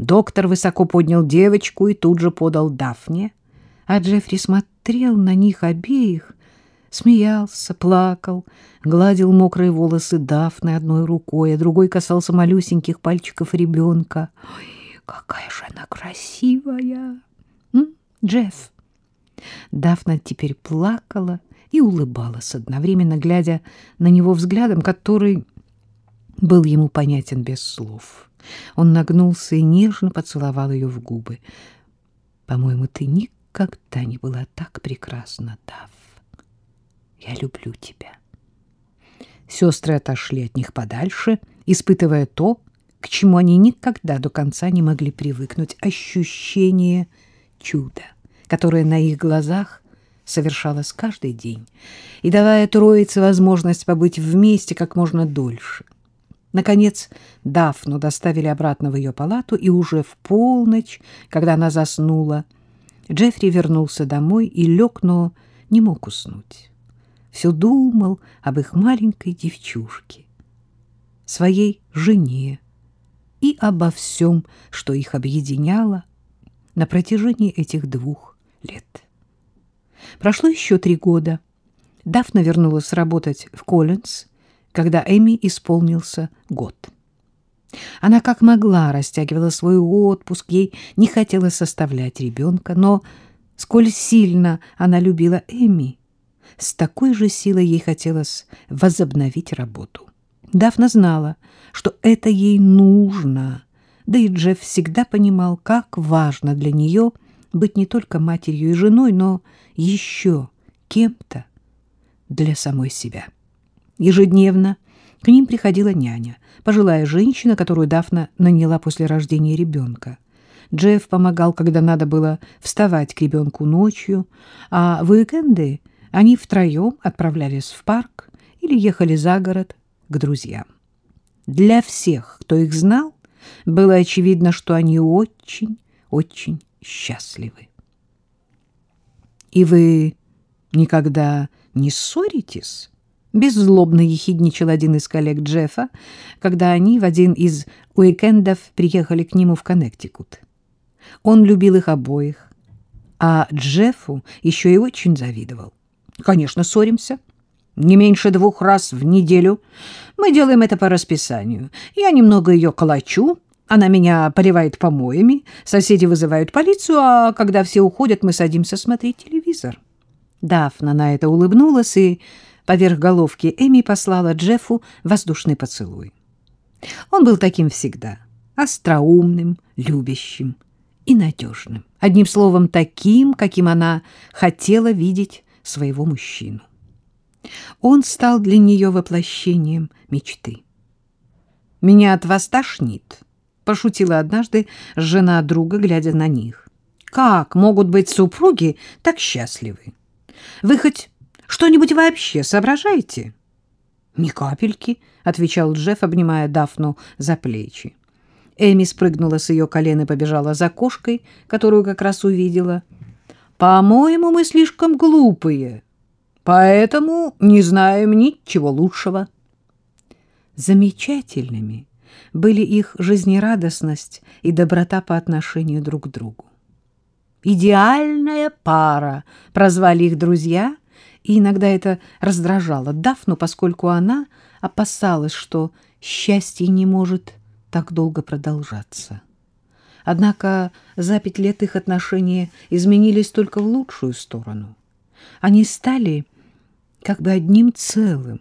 Доктор высоко поднял девочку и тут же подал Дафне, а Джеффри смотрел на них обеих, смеялся, плакал, гладил мокрые волосы Дафны одной рукой, а другой касался малюсеньких пальчиков ребенка. «Ой, какая же она красивая!» М? «Джефф!» Дафна теперь плакала и улыбалась, одновременно глядя на него взглядом, который был ему понятен без слов. Он нагнулся и нежно поцеловал ее в губы. «По-моему, ты никогда не была так прекрасна, Даф. Я люблю тебя». Сестры отошли от них подальше, испытывая то, к чему они никогда до конца не могли привыкнуть — ощущение чуда, которое на их глазах совершалось каждый день, и давая троице возможность побыть вместе как можно дольше — Наконец Дафну доставили обратно в ее палату, и уже в полночь, когда она заснула, Джеффри вернулся домой и лег, но не мог уснуть. Все думал об их маленькой девчушке, своей жене и обо всем, что их объединяло на протяжении этих двух лет. Прошло еще три года. Дафна вернулась работать в Коллинз, когда Эми исполнился год. Она как могла растягивала свой отпуск, ей не хотелось составлять ребенка, но сколь сильно она любила Эми, с такой же силой ей хотелось возобновить работу. Дафна знала, что это ей нужно, да и Джефф всегда понимал, как важно для нее быть не только матерью и женой, но еще кем-то для самой себя. Ежедневно к ним приходила няня, пожилая женщина, которую Дафна наняла после рождения ребенка. Джефф помогал, когда надо было вставать к ребенку ночью, а в уикенды они втроем отправлялись в парк или ехали за город к друзьям. Для всех, кто их знал, было очевидно, что они очень, очень счастливы. «И вы никогда не ссоритесь?» Беззлобно ехидничал один из коллег Джеффа, когда они в один из уикендов приехали к нему в Коннектикут. Он любил их обоих, а Джеффу еще и очень завидовал. «Конечно, ссоримся. Не меньше двух раз в неделю. Мы делаем это по расписанию. Я немного ее колочу, она меня поливает помоями, соседи вызывают полицию, а когда все уходят, мы садимся смотреть телевизор». Дафна на это улыбнулась и Поверх головки Эми послала Джеффу воздушный поцелуй. Он был таким всегда, остроумным, любящим и надежным. Одним словом, таким, каким она хотела видеть своего мужчину. Он стал для нее воплощением мечты. «Меня от вас тошнит», — пошутила однажды жена друга, глядя на них. «Как могут быть супруги так счастливы? Вы хоть что-нибудь вообще соображаете? — Ни капельки, — отвечал Джефф, обнимая Дафну за плечи. Эми спрыгнула с ее колен и побежала за кошкой, которую как раз увидела. — По-моему, мы слишком глупые, поэтому не знаем ничего лучшего. Замечательными были их жизнерадостность и доброта по отношению друг к другу. «Идеальная пара», — прозвали их друзья — и иногда это раздражало Дафну, поскольку она опасалась, что счастье не может так долго продолжаться. Однако за пять лет их отношения изменились только в лучшую сторону. Они стали как бы одним целым.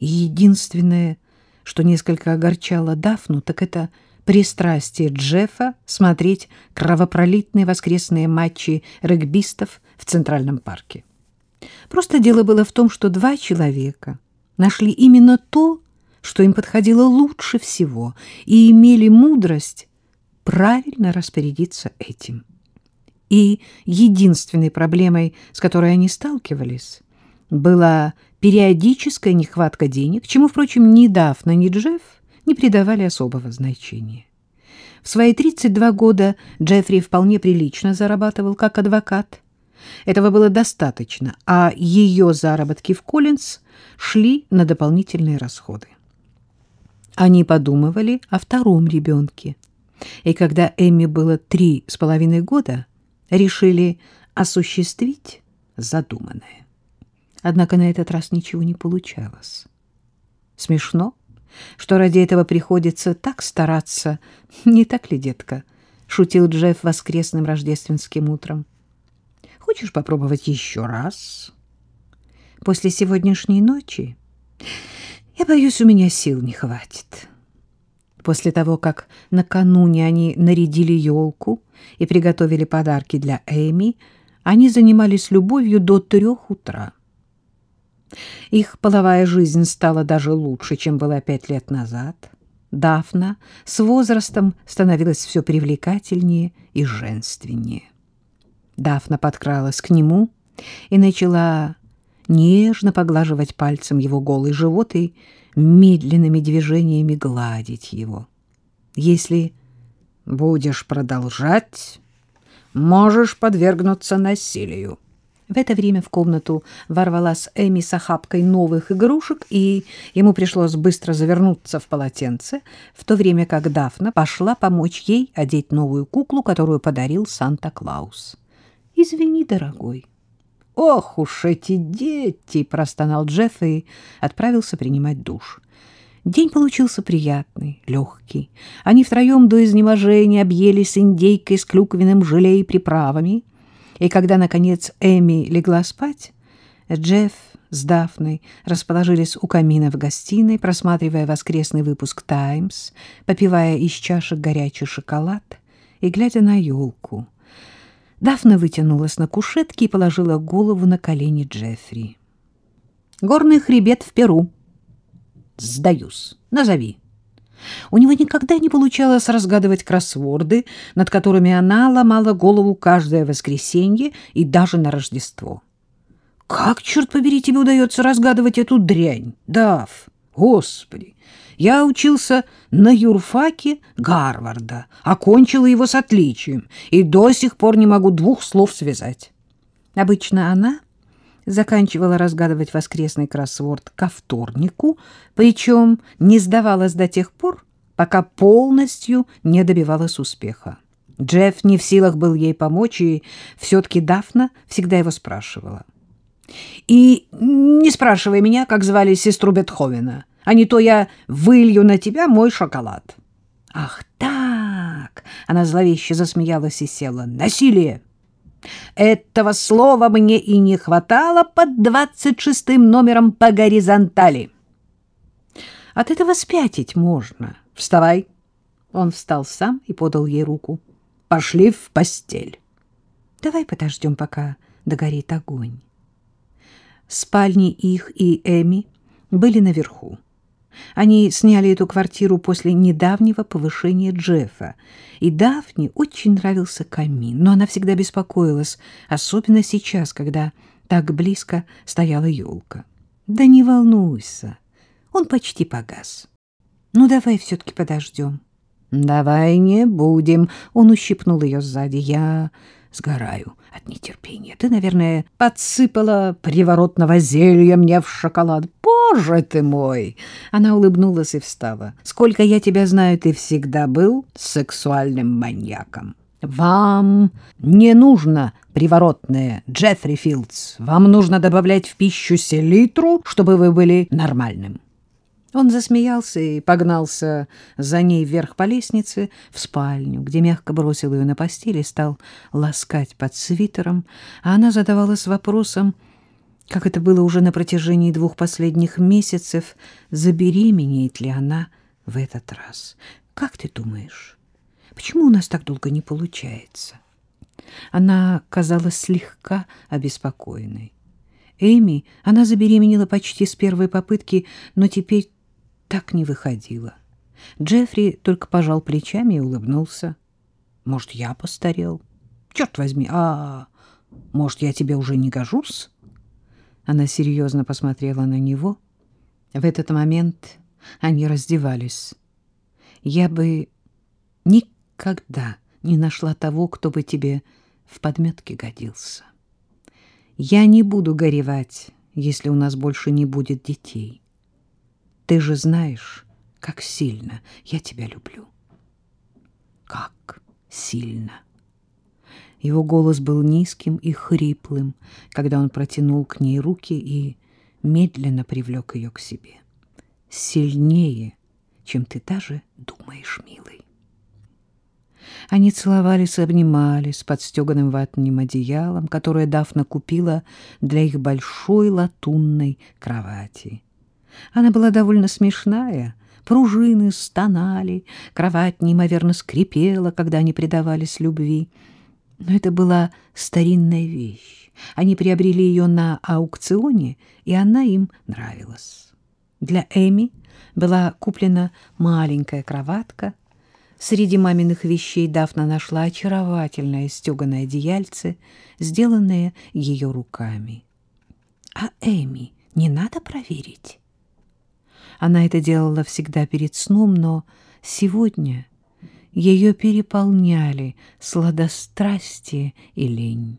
И единственное, что несколько огорчало Дафну, так это пристрастие Джеффа смотреть кровопролитные воскресные матчи регбистов в Центральном парке. Просто дело было в том, что два человека нашли именно то, что им подходило лучше всего, и имели мудрость правильно распорядиться этим. И единственной проблемой, с которой они сталкивались, была периодическая нехватка денег, чему, впрочем, ни Дафна, ни Джефф не придавали особого значения. В свои 32 года Джеффри вполне прилично зарабатывал как адвокат, этого было достаточно, а ее заработки в Коллинз шли на дополнительные расходы. Они подумывали о втором ребенке. и когда Эмми было три с половиной года, решили осуществить задуманное. Однако на этот раз ничего не получалось. Смешно, что ради этого приходится так стараться, не так ли, детка? — шутил Джефф воскресным рождественским утром. — Хочешь попробовать еще раз? После сегодняшней ночи, я боюсь, у меня сил не хватит. После того, как накануне они нарядили елку и приготовили подарки для Эми, они занимались любовью до трех утра. Их половая жизнь стала даже лучше, чем была пять лет назад. Дафна с возрастом становилась все привлекательнее и женственнее. Дафна подкралась к нему и начала нежно поглаживать пальцем его голый живот и медленными движениями гладить его. «Если будешь продолжать, можешь подвергнуться насилию», в это время в комнату ворвалась Эми с охапкой новых игрушек, и ему пришлось быстро завернуться в полотенце, в то время как Дафна пошла помочь ей одеть новую куклу, которую подарил Санта-Клаус. «Извини, дорогой». «Ох уж эти дети!» — простонал Джефф и отправился принимать душ. День получился приятный, легкий. Они втроем до изнеможения объелись индейкой с клюквенным желе и приправами — и когда, наконец, Эми легла спать, Джефф с Дафной расположились у камина в гостиной, просматривая воскресный выпуск «Таймс», попивая из чашек горячий шоколад и глядя на елку. Дафна вытянулась на кушетке и положила голову на колени Джеффри. «Горный хребет в Перу». «Сдаюсь. Назови». У него никогда не получалось разгадывать кроссворды, над которыми она ломала голову каждое воскресенье и даже на Рождество. «Как, черт побери, тебе удается разгадывать эту дрянь, Дав? Господи! Я учился на юрфаке Гарварда, окончила его с отличием и до сих пор не могу двух слов связать». Обычно она заканчивала разгадывать воскресный кроссворд ко вторнику, причем не сдавалась до тех пор, пока полностью не добивалась успеха. Джефф не в силах был ей помочь, и все-таки Дафна всегда его спрашивала. «И не спрашивай меня, как звали сестру Бетховена, а не то я вылью на тебя мой шоколад». «Ах так!» — она зловеще засмеялась и села. «Насилие!» Этого слова мне и не хватало под двадцать шестым номером по горизонтали. От этого спятить можно. Вставай. Он встал сам и подал ей руку. Пошли в постель. Давай подождем, пока догорит огонь. Спальни их и Эми были наверху. Они сняли эту квартиру после недавнего повышения Джеффа, и Дафне очень нравился камин, но она всегда беспокоилась, особенно сейчас, когда так близко стояла елка. Да не волнуйся, он почти погас. Ну, давай все-таки подождем. Давай не будем. Он ущипнул ее сзади. Я сгораю от нетерпения. Ты, наверное, подсыпала приворотного зелья мне в шоколад. Боже ты мой! Она улыбнулась и встала. Сколько я тебя знаю, ты всегда был сексуальным маньяком. Вам не нужно приворотное, Джеффри Филдс. Вам нужно добавлять в пищу селитру, чтобы вы были нормальным. Он засмеялся и погнался за ней вверх по лестнице в спальню, где мягко бросил ее на постель и стал ласкать под свитером, а она задавалась вопросом, как это было уже на протяжении двух последних месяцев, забеременеет ли она в этот раз. Как ты думаешь, почему у нас так долго не получается? Она казалась слегка обеспокоенной. Эми, она забеременела почти с первой попытки, но теперь так не выходило. Джеффри только пожал плечами и улыбнулся. Может, я постарел? Черт возьми, а может, я тебе уже не гожусь? Она серьезно посмотрела на него. В этот момент они раздевались. Я бы никогда не нашла того, кто бы тебе в подметке годился. Я не буду горевать, если у нас больше не будет детей. Ты же знаешь, как сильно я тебя люблю. как сильно. Его голос был низким и хриплым, когда он протянул к ней руки и медленно привлек ее к себе. Сильнее, чем ты даже думаешь, милый. Они целовались и обнимались под стеганым ватным одеялом, которое Дафна купила для их большой латунной кровати. Она была довольно смешная, пружины стонали, кровать неимоверно скрипела, когда они предавались любви. Но это была старинная вещь. Они приобрели ее на аукционе, и она им нравилась. Для Эми была куплена маленькая кроватка. Среди маминых вещей Дафна нашла очаровательное стеганое одеяльце, сделанное ее руками. А Эми не надо проверить? Она это делала всегда перед сном, но сегодня ее переполняли сладострастие и лень.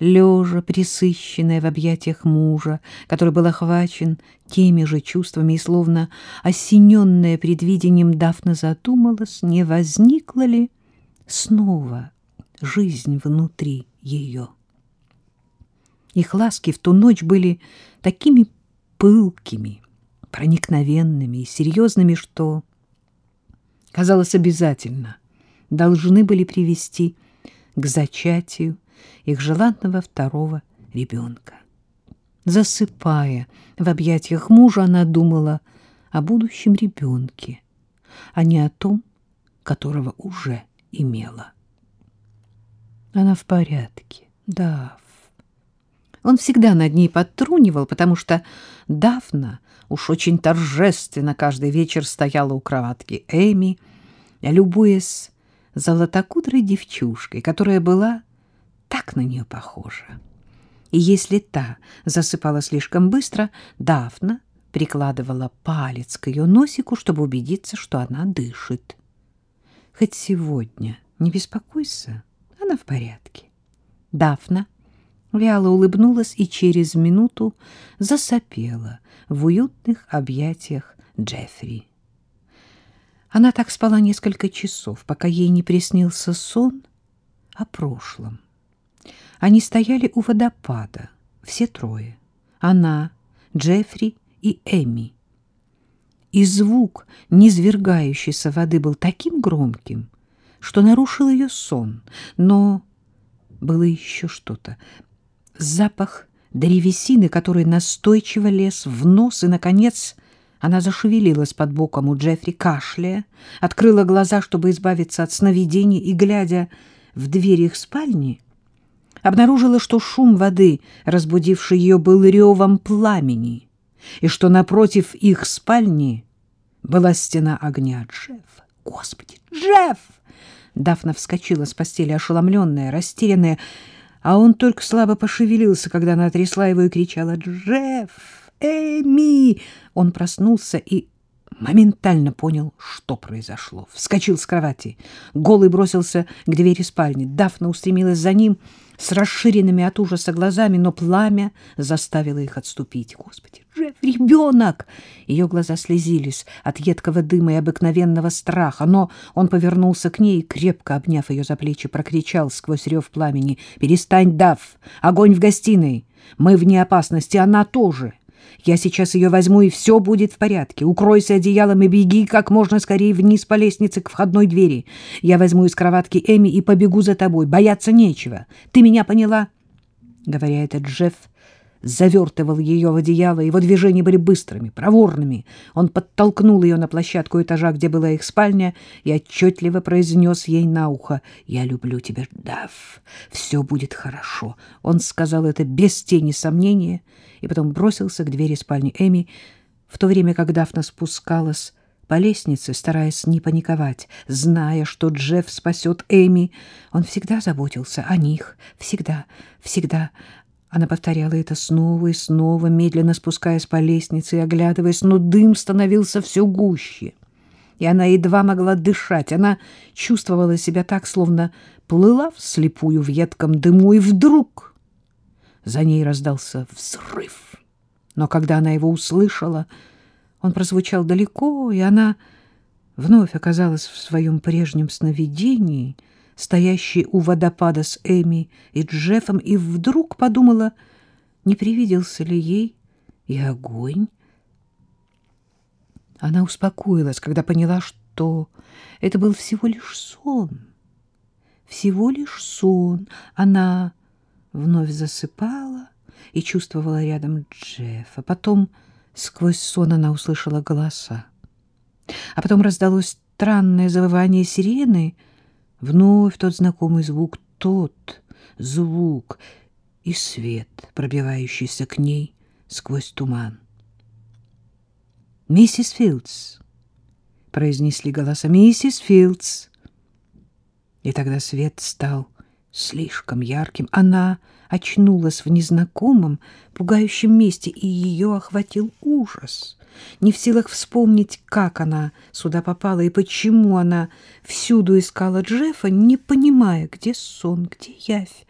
Лежа, присыщенная в объятиях мужа, который был охвачен теми же чувствами и словно осененная предвидением Дафна задумалась, не возникла ли снова жизнь внутри ее. Их ласки в ту ночь были такими пылкими, проникновенными и серьезными, что, казалось, обязательно должны были привести к зачатию их желанного второго ребенка. Засыпая в объятиях мужа, она думала о будущем ребенке, а не о том, которого уже имела. Она в порядке, да. Он всегда над ней подтрунивал, потому что Дафна уж очень торжественно каждый вечер стояла у кроватки Эми, любуясь золотокудрой девчушкой, которая была так на нее похожа. И если та засыпала слишком быстро, Дафна прикладывала палец к ее носику, чтобы убедиться, что она дышит. Хоть сегодня не беспокойся, она в порядке. Дафна вяло улыбнулась и через минуту засопела в уютных объятиях Джеффри. Она так спала несколько часов, пока ей не приснился сон о прошлом. Они стояли у водопада, все трое. Она, Джеффри и Эми. И звук низвергающейся воды был таким громким, что нарушил ее сон. Но было еще что-то запах древесины, который настойчиво лез в нос, и, наконец, она зашевелилась под боком у Джеффри, кашляя, открыла глаза, чтобы избавиться от сновидений, и, глядя в дверь их спальни, обнаружила, что шум воды, разбудивший ее, был ревом пламени, и что напротив их спальни была стена огня. Джефф! Господи, Джефф! Дафна вскочила с постели, ошеломленная, растерянная, а он только слабо пошевелился, когда она трясла его и кричала «Джефф! Эми!». Он проснулся и моментально понял, что произошло. Вскочил с кровати, голый бросился к двери спальни. Дафна устремилась за ним с расширенными от ужаса глазами, но пламя заставило их отступить. Господи, Джефф, ребенок! Ее глаза слезились от едкого дыма и обыкновенного страха, но он повернулся к ней и, крепко обняв ее за плечи, прокричал сквозь рев пламени. «Перестань, Дав! Огонь в гостиной! Мы вне опасности, она тоже!» Я сейчас ее возьму, и все будет в порядке. Укройся одеялом и беги как можно скорее вниз по лестнице к входной двери. Я возьму из кроватки Эми и побегу за тобой. Бояться нечего. Ты меня поняла?» Говоря это, Джефф завертывал ее в одеяло. Его движения были быстрыми, проворными. Он подтолкнул ее на площадку этажа, где была их спальня, и отчетливо произнес ей на ухо «Я люблю тебя, Дав. Все будет хорошо». Он сказал это без тени сомнения и потом бросился к двери спальни Эми, в то время как Дафна спускалась по лестнице, стараясь не паниковать, зная, что Джефф спасет Эми. Он всегда заботился о них, всегда, всегда. Она повторяла это снова и снова, медленно спускаясь по лестнице и оглядываясь, но дым становился все гуще. И она едва могла дышать. Она чувствовала себя так, словно плыла вслепую в едком дыму, и вдруг за ней раздался взрыв. Но когда она его услышала, он прозвучал далеко, и она вновь оказалась в своем прежнем сновидении, стоящей у водопада с Эми и Джеффом, и вдруг подумала, не привиделся ли ей и огонь. Она успокоилась, когда поняла, что это был всего лишь сон. Всего лишь сон. Она вновь засыпала и чувствовала рядом Джеффа. Потом сквозь сон она услышала голоса. А потом раздалось странное завывание сирены, вновь тот знакомый звук, тот звук и свет, пробивающийся к ней сквозь туман. «Миссис Филдс», — произнесли голоса, «Миссис Филдс». И тогда свет стал слишком ярким. Она очнулась в незнакомом, пугающем месте, и ее охватил ужас. Не в силах вспомнить, как она сюда попала и почему она всюду искала Джеффа, не понимая, где сон, где явь.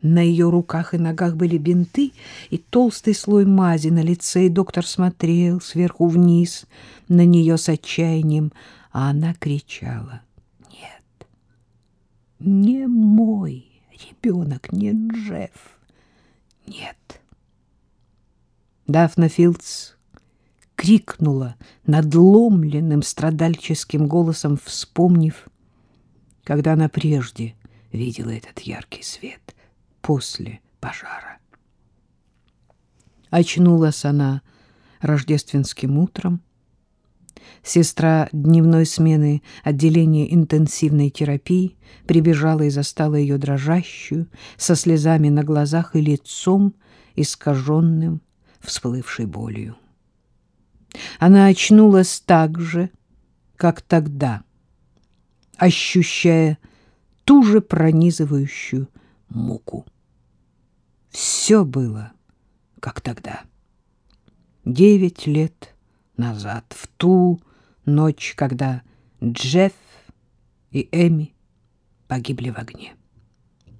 На ее руках и ногах были бинты и толстый слой мази на лице, и доктор смотрел сверху вниз на нее с отчаянием, а она кричала «Нет, не мой!» ребенок, не Джефф. Нет. Дафна Филдс крикнула надломленным страдальческим голосом, вспомнив, когда она прежде видела этот яркий свет после пожара. Очнулась она рождественским утром, Сестра дневной смены отделения интенсивной терапии прибежала и застала ее дрожащую, со слезами на глазах и лицом, искаженным, всплывшей болью. Она очнулась так же, как тогда, ощущая ту же пронизывающую муку. Все было, как тогда. Девять лет назад, в ту ночь, когда Джефф и Эми погибли в огне.